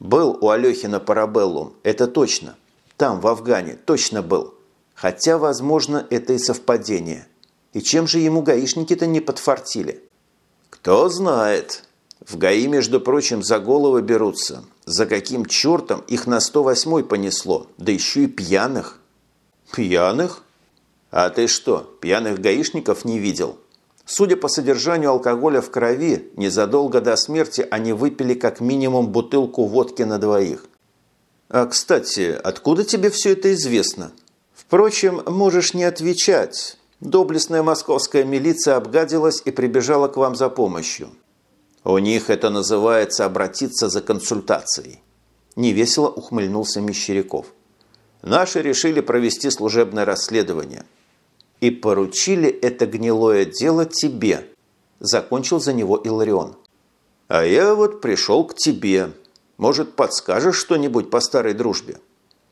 «Был у Алехина парабеллум, это точно. Там, в Афгане, точно был. Хотя, возможно, это и совпадение. И чем же ему гаишники-то не подфартили?» «Кто знает. В ГАИ, между прочим, за головы берутся. За каким чертом их на 108-й понесло? Да еще и пьяных». «Пьяных?» А ты что, пьяных гаишников не видел? Судя по содержанию алкоголя в крови, незадолго до смерти они выпили как минимум бутылку водки на двоих. А, кстати, откуда тебе все это известно? Впрочем, можешь не отвечать. Доблестная московская милиция обгадилась и прибежала к вам за помощью. У них это называется обратиться за консультацией. Невесело ухмыльнулся Мещеряков. Наши решили провести служебное расследование – и поручили это гнилое дело тебе. закончил за него Иларион. «А я вот пришел к тебе. Может, подскажешь что-нибудь по старой дружбе?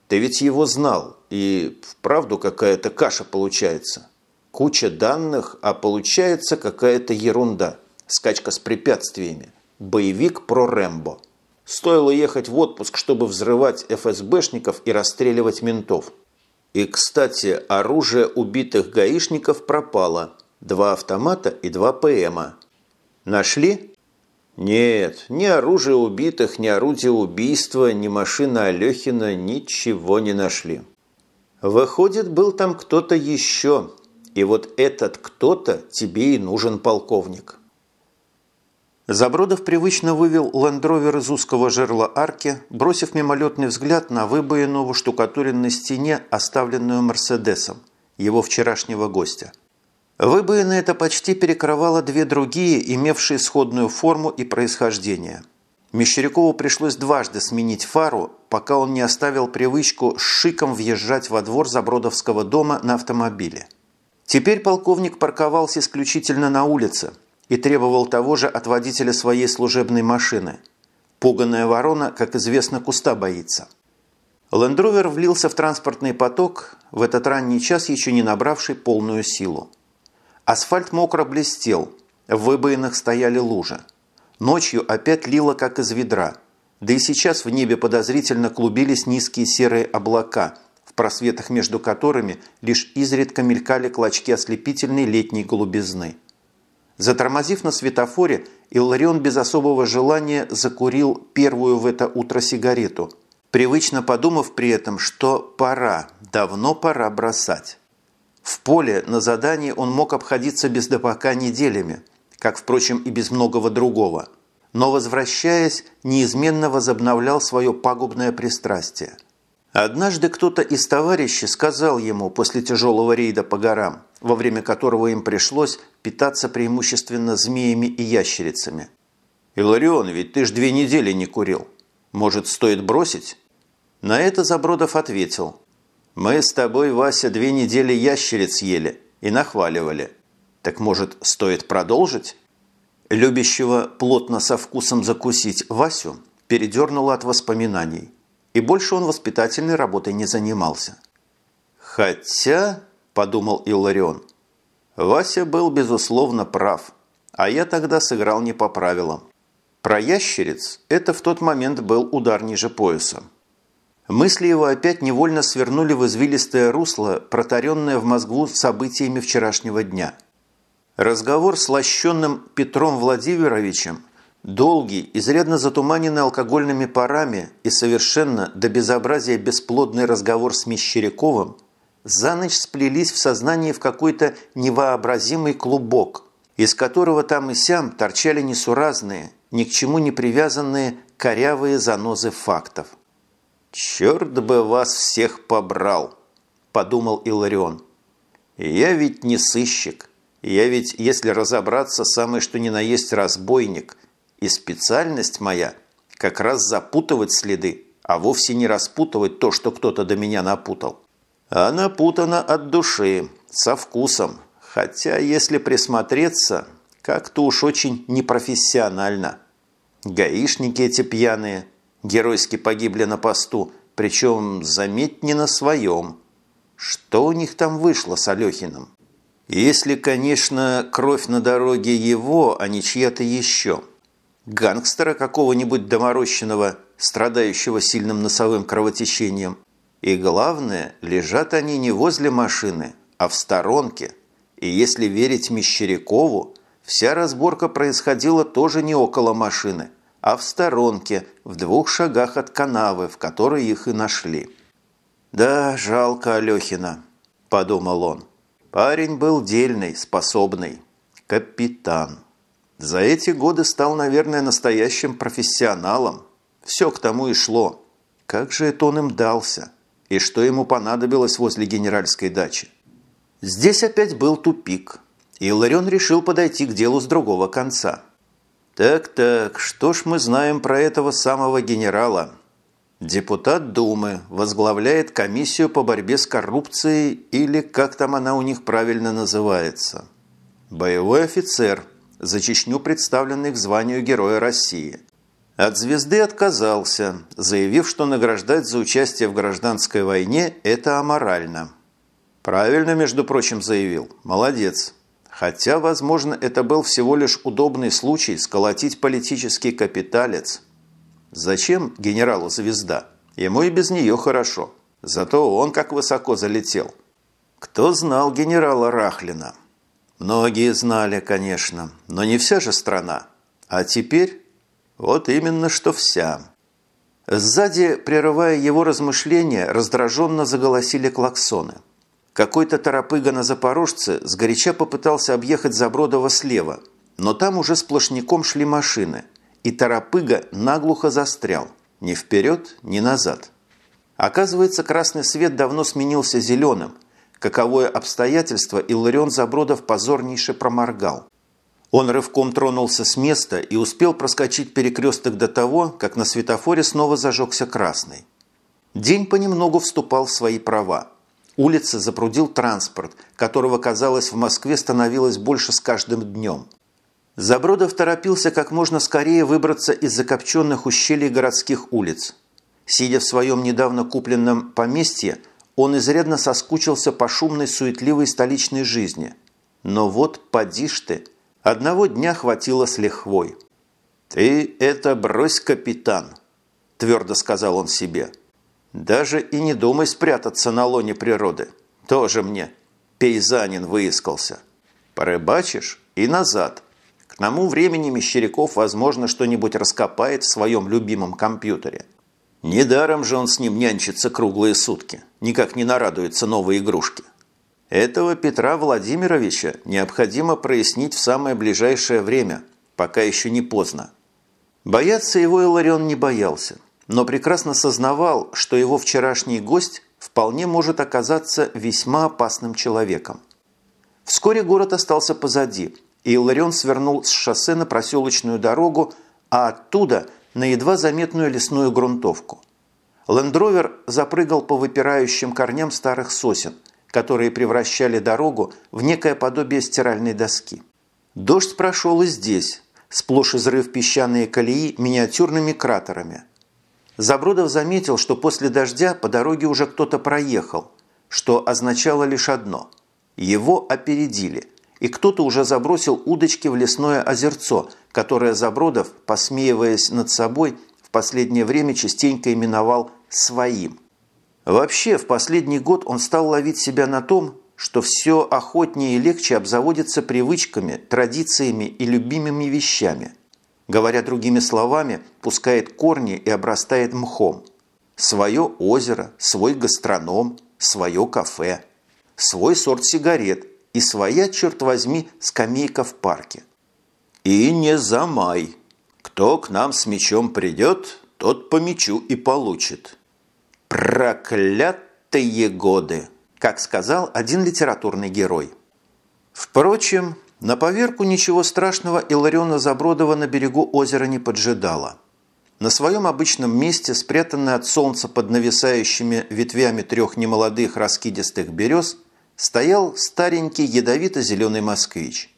Ты ведь его знал, и вправду какая-то каша получается. Куча данных, а получается какая-то ерунда. Скачка с препятствиями. Боевик про Рэмбо. Стоило ехать в отпуск, чтобы взрывать ФСБшников и расстреливать ментов. И, кстати, оружие убитых гаишников пропало. Два автомата и два ПМа. Нашли? Нет, ни оружие убитых, ни орудие убийства, ни машина Алехина ничего не нашли. Выходит, был там кто-то еще. И вот этот кто-то тебе и нужен полковник. Забродов привычно вывел лендровер из узкого жерла арки, бросив мимолетный взгляд на выбоину в штукатуренной стене, оставленную Мерседесом, его вчерашнего гостя. Выбоина эта почти перекрывала две другие, имевшие сходную форму и происхождение. Мещерякову пришлось дважды сменить фару, пока он не оставил привычку с шиком въезжать во двор Забродовского дома на автомобиле. Теперь полковник парковался исключительно на улице – и требовал того же от водителя своей служебной машины. Пуганная ворона, как известно, куста боится. Лендровер влился в транспортный поток, в этот ранний час еще не набравший полную силу. Асфальт мокро блестел, в выбоинах стояли лужи. Ночью опять лило, как из ведра. Да и сейчас в небе подозрительно клубились низкие серые облака, в просветах между которыми лишь изредка мелькали клочки ослепительной летней голубизны. Затормозив на светофоре, Илларион без особого желания закурил первую в это утро сигарету, привычно подумав при этом, что пора, давно пора бросать. В поле на задании он мог обходиться без допока неделями, как, впрочем, и без многого другого, но, возвращаясь, неизменно возобновлял свое пагубное пристрастие. Однажды кто-то из товарищей сказал ему после тяжелого рейда по горам – во время которого им пришлось питаться преимущественно змеями и ящерицами. «Иларион, ведь ты ж две недели не курил. Может, стоит бросить?» На это Забродов ответил. «Мы с тобой, Вася, две недели ящериц ели и нахваливали. Так, может, стоит продолжить?» Любящего плотно со вкусом закусить Васю передернуло от воспоминаний, и больше он воспитательной работой не занимался. Хотя – подумал Илларион. Вася был, безусловно, прав, а я тогда сыграл не по правилам. Про ящериц это в тот момент был удар ниже пояса. Мысли его опять невольно свернули в извилистое русло, протаренное в мозгу событиями вчерашнего дня. Разговор с лощенным Петром Владимировичем, долгий, изрядно затуманенный алкогольными парами и совершенно до безобразия бесплодный разговор с Мещеряковым – за ночь сплелись в сознании в какой-то невообразимый клубок, из которого там и сям торчали несуразные, ни к чему не привязанные корявые занозы фактов. «Черт бы вас всех побрал!» – подумал Иларион. «Я ведь не сыщик. Я ведь, если разобраться, самый что ни на есть разбойник. И специальность моя – как раз запутывать следы, а вовсе не распутывать то, что кто-то до меня напутал. А напутана от души, со вкусом. Хотя, если присмотреться, как-то уж очень непрофессионально. Гаишники эти пьяные, геройски погибли на посту, причем, заметь, не на своем. Что у них там вышло с Алехиным? Если, конечно, кровь на дороге его, а не чья-то еще. Гангстера какого-нибудь доморощенного, страдающего сильным носовым кровотечением – и главное, лежат они не возле машины, а в сторонке. И если верить Мещерякову, вся разборка происходила тоже не около машины, а в сторонке, в двух шагах от канавы, в которой их и нашли. «Да, жалко Алехина», – подумал он. Парень был дельный, способный. Капитан. За эти годы стал, наверное, настоящим профессионалом. Все к тому и шло. Как же это он им дался? и что ему понадобилось возле генеральской дачи. Здесь опять был тупик, и Ларион решил подойти к делу с другого конца. «Так-так, что ж мы знаем про этого самого генерала?» Депутат Думы возглавляет комиссию по борьбе с коррупцией или как там она у них правильно называется. Боевой офицер, за Чечню представленный к званию Героя России. От звезды отказался, заявив, что награждать за участие в гражданской войне – это аморально. Правильно, между прочим, заявил. Молодец. Хотя, возможно, это был всего лишь удобный случай сколотить политический капиталец. Зачем генералу звезда? Ему и без нее хорошо. Зато он как высоко залетел. Кто знал генерала Рахлина? Многие знали, конечно, но не вся же страна. А теперь вот именно что вся. Сзади, прерывая его размышления, раздраженно заголосили клаксоны. Какой-то торопыга на Запорожце сгоряча попытался объехать Забродова слева, но там уже сплошняком шли машины, и торопыга наглухо застрял, ни вперед, ни назад. Оказывается, красный свет давно сменился зеленым, каковое обстоятельство Илларион Забродов позорнейше проморгал. Он рывком тронулся с места и успел проскочить перекресток до того, как на светофоре снова зажегся красный. День понемногу вступал в свои права. Улицы запрудил транспорт, которого, казалось, в Москве становилось больше с каждым днем. Забродов торопился как можно скорее выбраться из закопченных ущелий городских улиц. Сидя в своем недавно купленном поместье, он изрядно соскучился по шумной суетливой столичной жизни. Но вот поди ж ты – Одного дня хватило с лихвой. «Ты это брось, капитан!» – твердо сказал он себе. «Даже и не думай спрятаться на лоне природы. Тоже мне пейзанин выискался. Порыбачишь и назад. К тому времени Мещеряков, возможно, что-нибудь раскопает в своем любимом компьютере. Недаром же он с ним нянчится круглые сутки, никак не нарадуется новой игрушке. Этого Петра Владимировича необходимо прояснить в самое ближайшее время, пока еще не поздно. Бояться его Иларион не боялся, но прекрасно сознавал, что его вчерашний гость вполне может оказаться весьма опасным человеком. Вскоре город остался позади, и Иларион свернул с шоссе на проселочную дорогу, а оттуда на едва заметную лесную грунтовку. Лендровер запрыгал по выпирающим корням старых сосен – которые превращали дорогу в некое подобие стиральной доски. Дождь прошел и здесь, сплошь изрыв песчаные колеи миниатюрными кратерами. Забродов заметил, что после дождя по дороге уже кто-то проехал, что означало лишь одно – его опередили, и кто-то уже забросил удочки в лесное озерцо, которое Забродов, посмеиваясь над собой, в последнее время частенько именовал «своим». Вообще, в последний год он стал ловить себя на том, что все охотнее и легче обзаводится привычками, традициями и любимыми вещами. Говоря другими словами, пускает корни и обрастает мхом. Свое озеро, свой гастроном, свое кафе, свой сорт сигарет и своя, черт возьми, скамейка в парке. И не замай. Кто к нам с мечом придет, тот по мечу и получит. Проклятые годы, как сказал один литературный герой. Впрочем, на поверку ничего страшного Илариона Забродова на берегу озера не поджидала. На своем обычном месте, спрятанный от солнца под нависающими ветвями трех немолодых раскидистых берез, стоял старенький ядовито-зеленый москвич.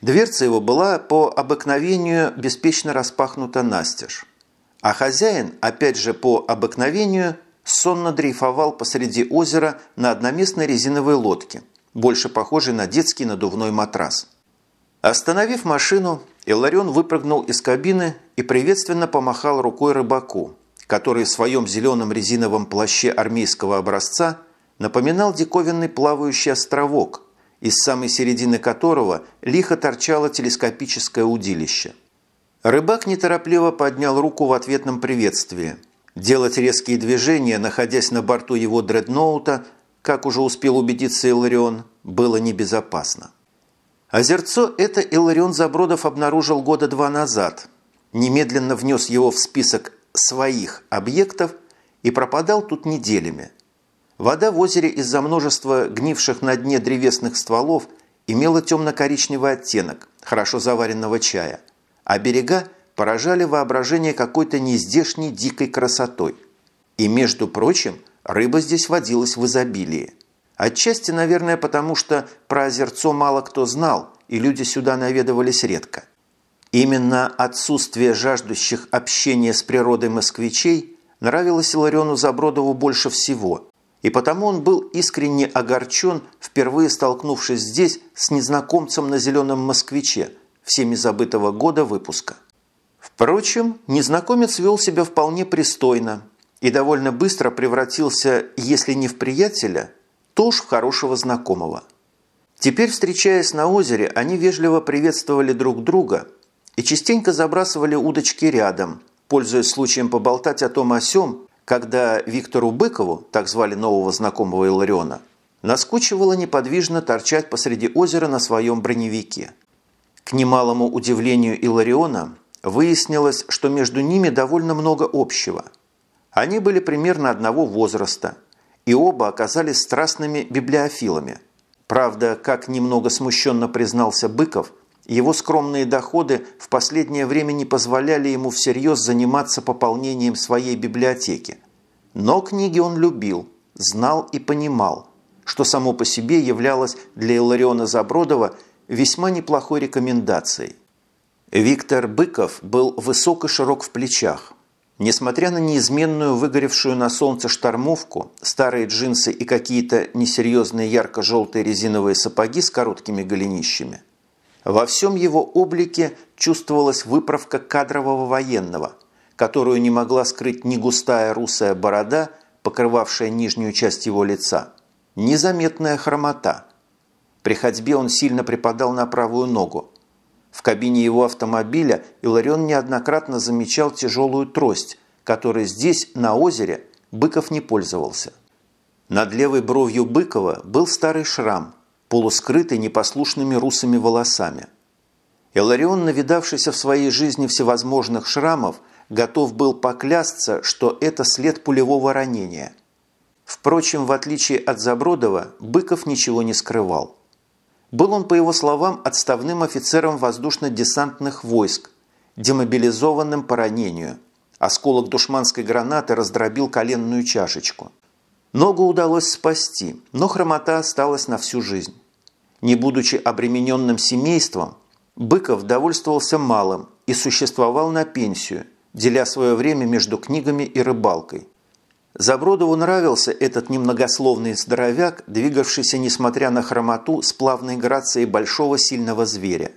Дверца его была по обыкновению беспечно распахнута настежь. А хозяин, опять же по обыкновению, сонно дрейфовал посреди озера на одноместной резиновой лодке, больше похожей на детский надувной матрас. Остановив машину, Иларион выпрыгнул из кабины и приветственно помахал рукой рыбаку, который в своем зеленом резиновом плаще армейского образца напоминал диковинный плавающий островок, из самой середины которого лихо торчало телескопическое удилище. Рыбак неторопливо поднял руку в ответном приветствии – Делать резкие движения, находясь на борту его дредноута, как уже успел убедиться Иларион, было небезопасно. Озерцо это Иларион Забродов обнаружил года два назад, немедленно внес его в список своих объектов и пропадал тут неделями. Вода в озере из-за множества гнивших на дне древесных стволов имела темно-коричневый оттенок хорошо заваренного чая, а берега поражали воображение какой-то нездешней дикой красотой. И, между прочим, рыба здесь водилась в изобилии. Отчасти, наверное, потому что про озерцо мало кто знал и люди сюда наведывались редко. Именно отсутствие жаждущих общения с природой москвичей нравилось Илариону Забродову больше всего, и потому он был искренне огорчен, впервые столкнувшись здесь с незнакомцем на «Зеленом москвиче» всеми забытого года выпуска. Впрочем, незнакомец вел себя вполне пристойно и довольно быстро превратился, если не в приятеля, то уж в хорошего знакомого. Теперь, встречаясь на озере, они вежливо приветствовали друг друга и частенько забрасывали удочки рядом, пользуясь случаем поболтать о том о сём, когда Виктору Быкову, так звали нового знакомого Илариона, наскучивало неподвижно торчать посреди озера на своем броневике. К немалому удивлению Илариона выяснилось, что между ними довольно много общего. Они были примерно одного возраста, и оба оказались страстными библиофилами. Правда, как немного смущенно признался Быков, его скромные доходы в последнее время не позволяли ему всерьез заниматься пополнением своей библиотеки. Но книги он любил, знал и понимал, что само по себе являлось для Илариона Забродова весьма неплохой рекомендацией. Виктор Быков был высок и широк в плечах. Несмотря на неизменную выгоревшую на солнце штормовку, старые джинсы и какие-то несерьезные ярко-желтые резиновые сапоги с короткими голенищами, во всем его облике чувствовалась выправка кадрового военного, которую не могла скрыть ни густая русая борода, покрывавшая нижнюю часть его лица, ни заметная хромота. При ходьбе он сильно припадал на правую ногу. В кабине его автомобиля Иларион неоднократно замечал тяжелую трость, которой здесь, на озере, Быков не пользовался. Над левой бровью Быкова был старый шрам, полускрытый непослушными русыми волосами. Иларион, навидавшийся в своей жизни всевозможных шрамов, готов был поклясться, что это след пулевого ранения. Впрочем, в отличие от Забродова, Быков ничего не скрывал. Был он, по его словам, отставным офицером воздушно-десантных войск, демобилизованным по ранению. Осколок душманской гранаты раздробил коленную чашечку – Ногу удалось спасти, но хромота осталась на всю жизнь. Не будучи обремененным семейством, Быков довольствовался малым и существовал на пенсию, деля свое время между книгами и рыбалкой. Забродову нравился этот немногословный здоровяк, двигавшийся, несмотря на хромоту, с плавной грацией большого сильного зверя.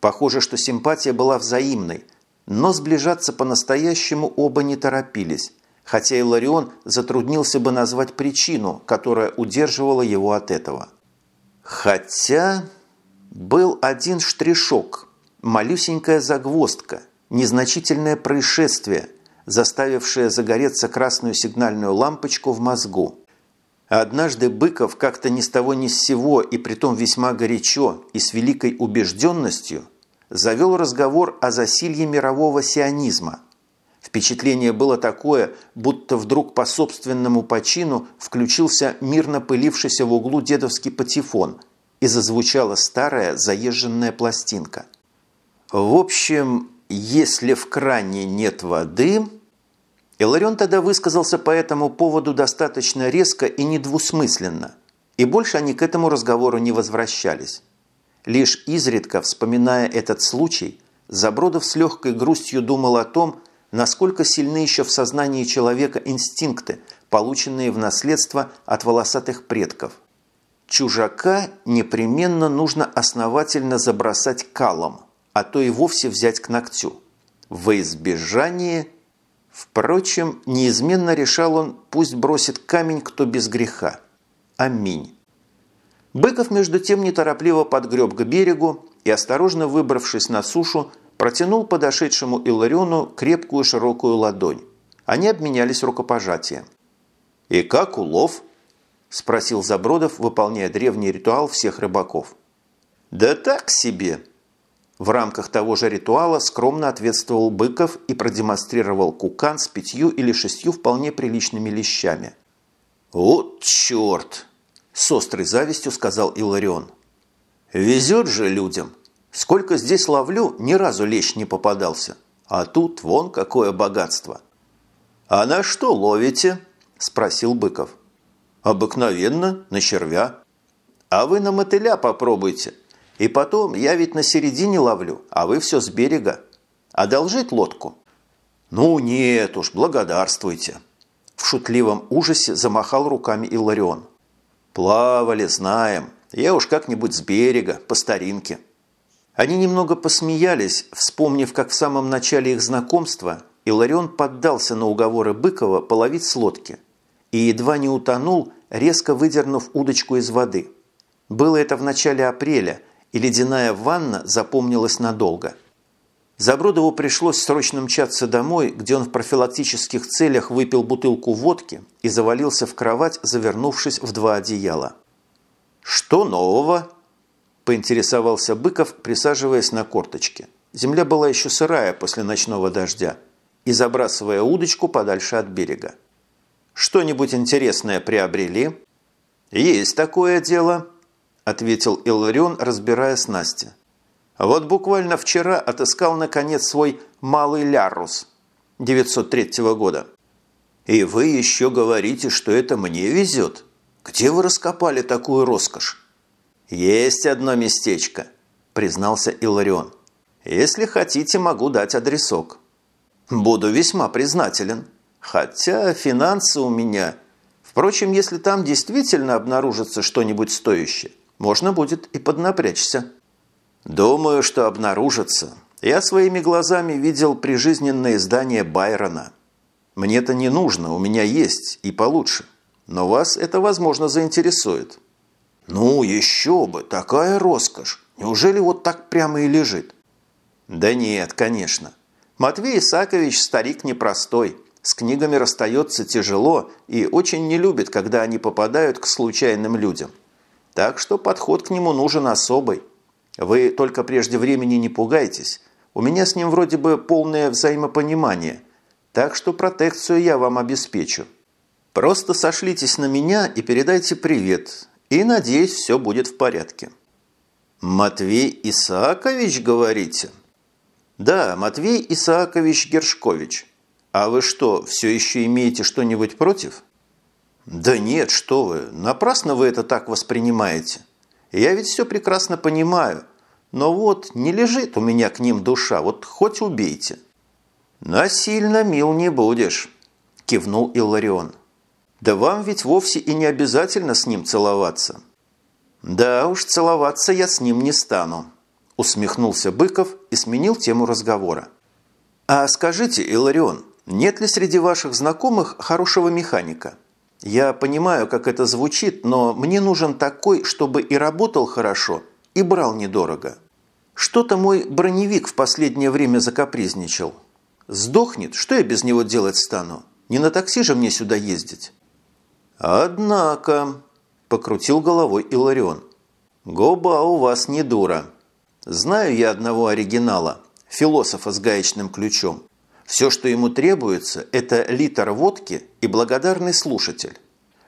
Похоже, что симпатия была взаимной, но сближаться по-настоящему оба не торопились, хотя Иларион затруднился бы назвать причину, которая удерживала его от этого. Хотя был один штришок, малюсенькая загвоздка, незначительное происшествие, заставившее загореться красную сигнальную лампочку в мозгу. Однажды Быков как-то ни с того ни с сего и притом весьма горячо и с великой убежденностью завел разговор о засилье мирового сионизма – Впечатление было такое, будто вдруг по собственному почину включился мирно пылившийся в углу дедовский патефон и зазвучала старая заезженная пластинка. В общем, если в кране нет воды... Иларион тогда высказался по этому поводу достаточно резко и недвусмысленно, и больше они к этому разговору не возвращались. Лишь изредка, вспоминая этот случай, Забродов с легкой грустью думал о том, насколько сильны еще в сознании человека инстинкты, полученные в наследство от волосатых предков. Чужака непременно нужно основательно забросать калом, а то и вовсе взять к ногтю. Во избежание... Впрочем, неизменно решал он, пусть бросит камень кто без греха. Аминь. Быков, между тем, неторопливо подгреб к берегу и, осторожно выбравшись на сушу, протянул подошедшему Иллариону крепкую широкую ладонь. Они обменялись рукопожатием. «И как улов?» – спросил Забродов, выполняя древний ритуал всех рыбаков. «Да так себе!» В рамках того же ритуала скромно ответствовал Быков и продемонстрировал кукан с пятью или шестью вполне приличными лещами. «Вот черт!» – с острой завистью сказал Иларион. «Везет же людям! Сколько здесь ловлю, ни разу лещ не попадался. А тут вон какое богатство. «А на что ловите?» – спросил Быков. «Обыкновенно, на червя». «А вы на мотыля попробуйте. И потом, я ведь на середине ловлю, а вы все с берега. Одолжить лодку?» «Ну нет уж, благодарствуйте!» В шутливом ужасе замахал руками Илларион. «Плавали, знаем. Я уж как-нибудь с берега, по старинке». Они немного посмеялись, вспомнив, как в самом начале их знакомства Иларион поддался на уговоры Быкова половить с лодки и едва не утонул, резко выдернув удочку из воды. Было это в начале апреля, и ледяная ванна запомнилась надолго. Забродову пришлось срочно мчаться домой, где он в профилактических целях выпил бутылку водки и завалился в кровать, завернувшись в два одеяла. «Что нового?» – поинтересовался Быков, присаживаясь на корточке. Земля была еще сырая после ночного дождя и забрасывая удочку подальше от берега. «Что-нибудь интересное приобрели?» «Есть такое дело», – ответил Иларион, разбирая снасти. Вот буквально вчера отыскал, наконец, свой «малый лярус» 903 года. И вы еще говорите, что это мне везет? Где вы раскопали такую роскошь? Есть одно местечко, признался Иларион. Если хотите, могу дать адресок. Буду весьма признателен. Хотя финансы у меня... Впрочем, если там действительно обнаружится что-нибудь стоящее, можно будет и поднапрячься. Думаю, что обнаружится. Я своими глазами видел прижизненное издание Байрона. Мне-то не нужно, у меня есть и получше. Но вас это, возможно, заинтересует. Ну, еще бы, такая роскошь. Неужели вот так прямо и лежит? Да нет, конечно. Матвей Исакович старик непростой. С книгами расстается тяжело и очень не любит, когда они попадают к случайным людям. Так что подход к нему нужен особый. Вы только прежде времени не пугайтесь. У меня с ним вроде бы полное взаимопонимание. Так что протекцию я вам обеспечу. Просто сошлитесь на меня и передайте привет. И, надеюсь, все будет в порядке». «Матвей Исаакович, говорите?» «Да, Матвей Исаакович Гершкович. А вы что, все еще имеете что-нибудь против?» «Да нет, что вы, напрасно вы это так воспринимаете. Я ведь все прекрасно понимаю. Но вот не лежит у меня к ним душа, вот хоть убейте». «Насильно мил не будешь», – кивнул Илларион. «Да вам ведь вовсе и не обязательно с ним целоваться». «Да уж, целоваться я с ним не стану», – усмехнулся Быков и сменил тему разговора. «А скажите, Илларион, нет ли среди ваших знакомых хорошего механика?» Я понимаю, как это звучит, но мне нужен такой, чтобы и работал хорошо, и брал недорого. Что-то мой броневик в последнее время закапризничал. Сдохнет, что я без него делать стану? Не на такси же мне сюда ездить. Однако, покрутил головой Иларион, губа у вас не дура. Знаю я одного оригинала, философа с гаечным ключом. Все, что ему требуется, это литр водки и благодарный слушатель.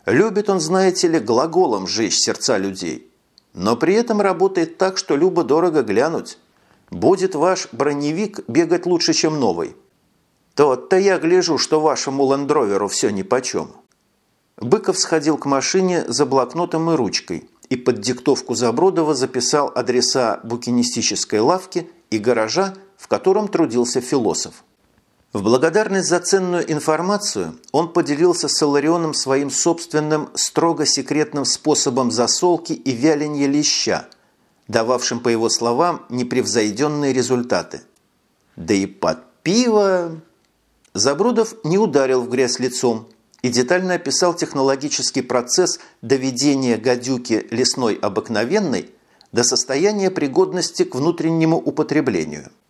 Любит он, знаете ли, глаголом жечь сердца людей. Но при этом работает так, что любо-дорого глянуть. Будет ваш броневик бегать лучше, чем новый. Тот-то я гляжу, что вашему лендроверу все нипочем. Быков сходил к машине за блокнотом и ручкой и под диктовку Забродова записал адреса букинистической лавки и гаража, в котором трудился философ. В благодарность за ценную информацию он поделился с Иларионом своим собственным строго секретным способом засолки и вяленья леща, дававшим, по его словам, непревзойденные результаты. Да и под пиво... Забрудов не ударил в грязь лицом и детально описал технологический процесс доведения гадюки лесной обыкновенной до состояния пригодности к внутреннему употреблению –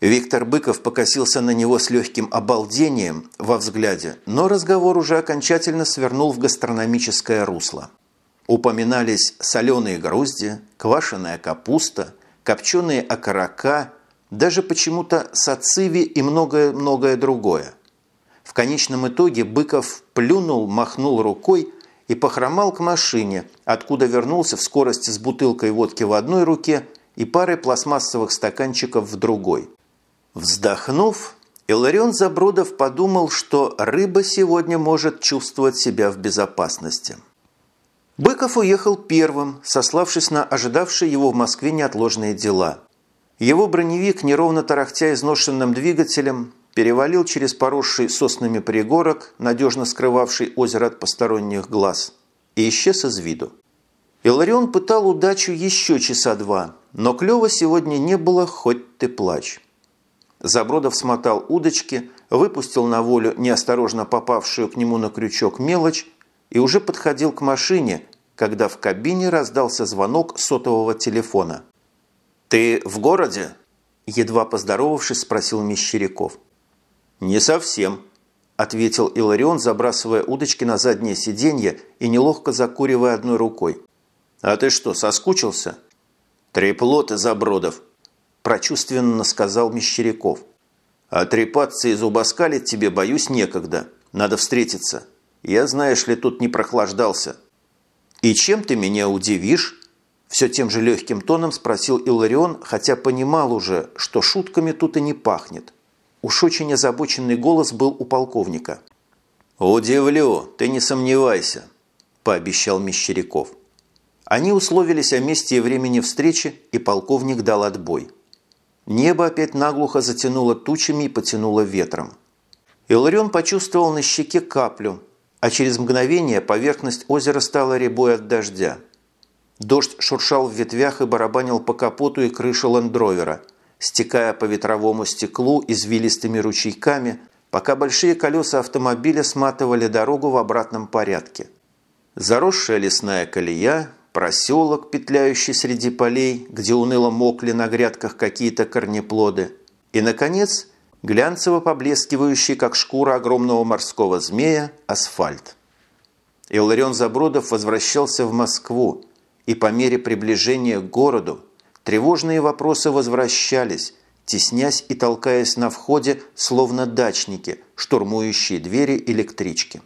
Виктор Быков покосился на него с легким обалдением во взгляде, но разговор уже окончательно свернул в гастрономическое русло. Упоминались соленые грузди, квашеная капуста, копченые окорока, даже почему-то сациви и многое-многое другое. В конечном итоге Быков плюнул, махнул рукой и похромал к машине, откуда вернулся в скорости с бутылкой водки в одной руке и парой пластмассовых стаканчиков в другой. Вздохнув, Иларион Забродов подумал, что рыба сегодня может чувствовать себя в безопасности. Быков уехал первым, сославшись на ожидавшие его в Москве неотложные дела. Его броневик, неровно тарахтя изношенным двигателем, перевалил через поросший соснами пригорок, надежно скрывавший озеро от посторонних глаз, и исчез из виду. Иларион пытал удачу еще часа два, но клёва сегодня не было, хоть ты плачь. Забродов смотал удочки, выпустил на волю неосторожно попавшую к нему на крючок мелочь и уже подходил к машине, когда в кабине раздался звонок сотового телефона. «Ты в городе?» – едва поздоровавшись, спросил Мещеряков. «Не совсем», – ответил Иларион, забрасывая удочки на заднее сиденье и неловко закуривая одной рукой. «А ты что, соскучился?» «Трепло ты, Забродов», – прочувственно сказал Мещеряков. «А трепаться и зубоскалить тебе, боюсь, некогда. Надо встретиться. Я, знаешь ли, тут не прохлаждался». «И чем ты меня удивишь?» Все тем же легким тоном спросил Иларион, хотя понимал уже, что шутками тут и не пахнет. Уж очень озабоченный голос был у полковника. «Удивлю, ты не сомневайся», – пообещал Мещеряков. Они условились о месте и времени встречи, и полковник дал отбой. Небо опять наглухо затянуло тучами и потянуло ветром. Иларион почувствовал на щеке каплю, а через мгновение поверхность озера стала рябой от дождя. Дождь шуршал в ветвях и барабанил по капоту и крыше лендровера, стекая по ветровому стеклу извилистыми ручейками, пока большие колеса автомобиля сматывали дорогу в обратном порядке. Заросшая лесная колея, проселок, петляющий среди полей, где уныло мокли на грядках какие-то корнеплоды, и, наконец, глянцево поблескивающий, как шкура огромного морского змея, асфальт. Илларион Забродов возвращался в Москву, и по мере приближения к городу тревожные вопросы возвращались, теснясь и толкаясь на входе, словно дачники, штурмующие двери электрички.